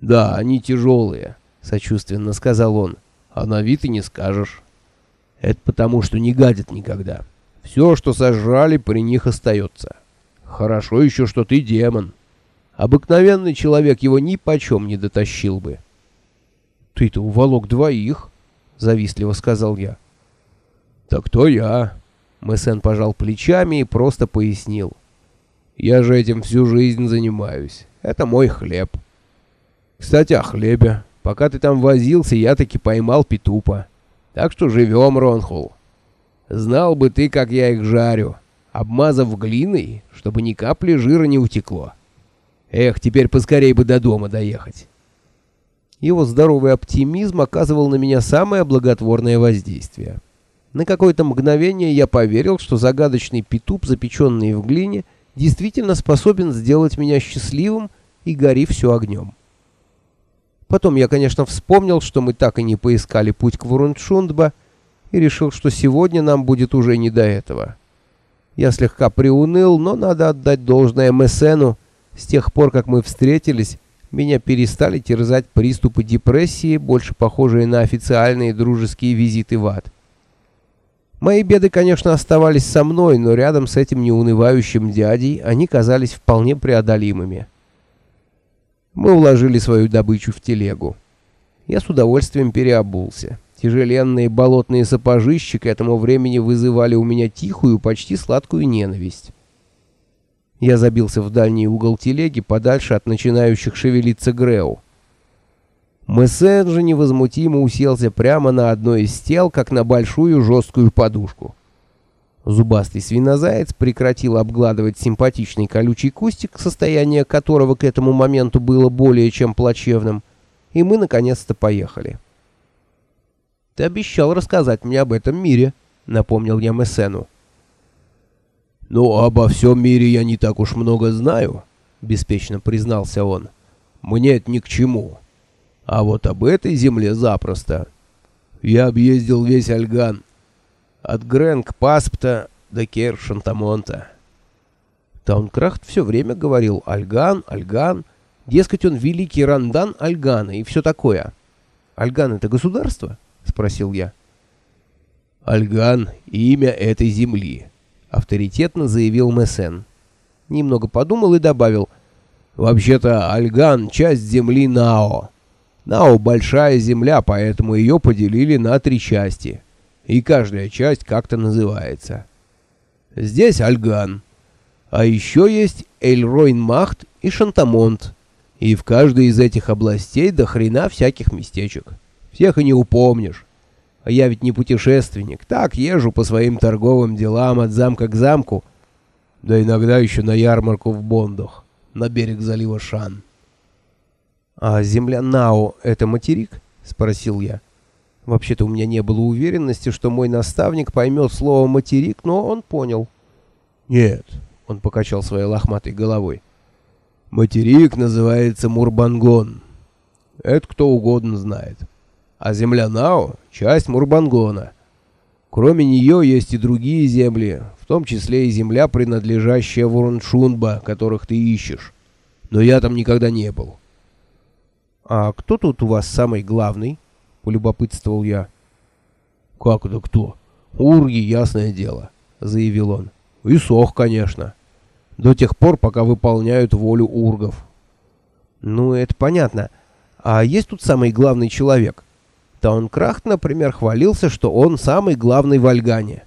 «Да, они тяжелые», — сочувственно сказал он. «А на вид и не скажешь. Это потому, что не гадят никогда. Все, что сожрали, при них остается. Хорошо еще, что ты демон. Обыкновенный человек его ни почем не дотащил бы». «Ты-то уволок двоих», — завистливо сказал я. «Так кто я?» Мессен пожал плечами и просто пояснил. «Я же этим всю жизнь занимаюсь. Это мой хлеб». Кстати, о хлебе. Пока ты там возился, я таки поймал петупа. Так что живем, Ронхул. Знал бы ты, как я их жарю, обмазав глиной, чтобы ни капли жира не утекло. Эх, теперь поскорей бы до дома доехать. Его здоровый оптимизм оказывал на меня самое благотворное воздействие. На какое-то мгновение я поверил, что загадочный петуп, запеченный в глине, действительно способен сделать меня счастливым и гори все огнем. Потом я, конечно, вспомнил, что мы так и не поискали путь к Вурунчундба, и решил, что сегодня нам будет уже не до этого. Я слегка приуныл, но надо отдать должное Мессену. С тех пор, как мы встретились, меня перестали терзать приступы депрессии, больше похожие на официальные дружеские визиты в ад. Мои беды, конечно, оставались со мной, но рядом с этим неунывающим дядей они казались вполне преодолимыми. Мы уложили свою добычу в телегу. Я с удовольствием переобулся. Тяжеленные болотные сапожищи к этому времени вызывали у меня тихую, почти сладкую ненависть. Я забился в дальний угол телеги, подальше от начинающих шевелиться Греу. Мессен же невозмутимо уселся прямо на одной из тел, как на большую жесткую подушку. Зубастый свинозаяц прекратил обгладывать симпатичный колючий кустик, состояние которого к этому моменту было более чем плачевным, и мы наконец-то поехали. «Ты обещал рассказать мне об этом мире», — напомнил я Мессену. «Ну, обо всем мире я не так уж много знаю», — беспечно признался он. «Мне это ни к чему. А вот об этой земле запросто. Я объездил весь Альган, от Грэнк Паспта до Кер Шантамонта. Таункрафт все время говорил «Альган, Альган», дескать, он великий рандан Альгана и все такое. «Альган — это государство?» — спросил я. «Альган — имя этой земли», — авторитетно заявил Мессен. Немного подумал и добавил. «Вообще-то Альган — часть земли Нао. Нао — большая земля, поэтому ее поделили на три части и каждая часть как-то называется. Здесь Альган. А еще есть Эльройн-Махт и Шантамонт. И в каждой из этих областей до хрена всяких местечек. Всех и не упомнишь. А я ведь не путешественник. Так езжу по своим торговым делам от замка к замку. Да иногда еще на ярмарку в Бондах, на берег залива Шан. — А земля Нао — это материк? — спросил я. Вообще-то у меня не было уверенности, что мой наставник поймет слово «материк», но он понял. «Нет», — он покачал своей лохматой головой. «Материк называется Мурбангон. Это кто угодно знает. А земля Нао — часть Мурбангона. Кроме нее есть и другие земли, в том числе и земля, принадлежащая Вуруншунба, которых ты ищешь. Но я там никогда не был». «А кто тут у вас самый главный?» Полюбопытствовал я. «Как это кто? Урги, ясное дело», — заявил он. «И сох, конечно. До тех пор, пока выполняют волю ургов». «Ну, это понятно. А есть тут самый главный человек?» Таункрахт, например, хвалился, что он самый главный в Альгане.